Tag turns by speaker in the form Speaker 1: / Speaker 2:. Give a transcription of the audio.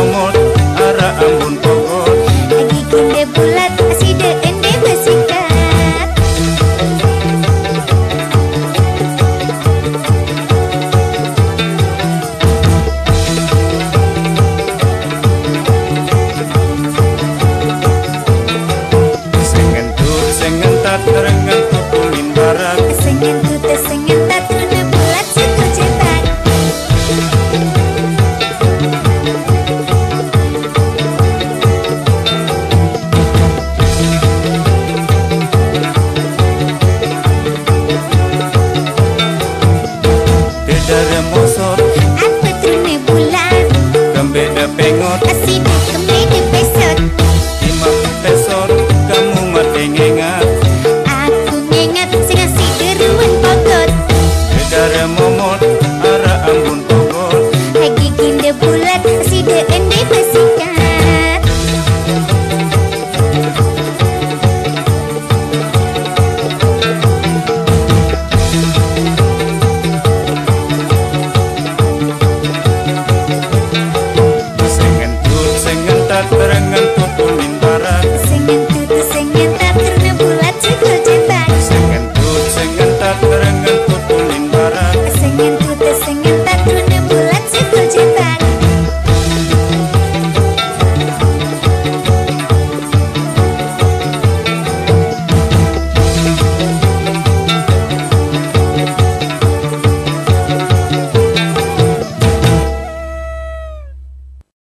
Speaker 1: momot ara ambon pokot
Speaker 2: adi kunde bulat aside ende besingkat
Speaker 1: sengen tur sengen tat terengat Barat barengan tutunin barat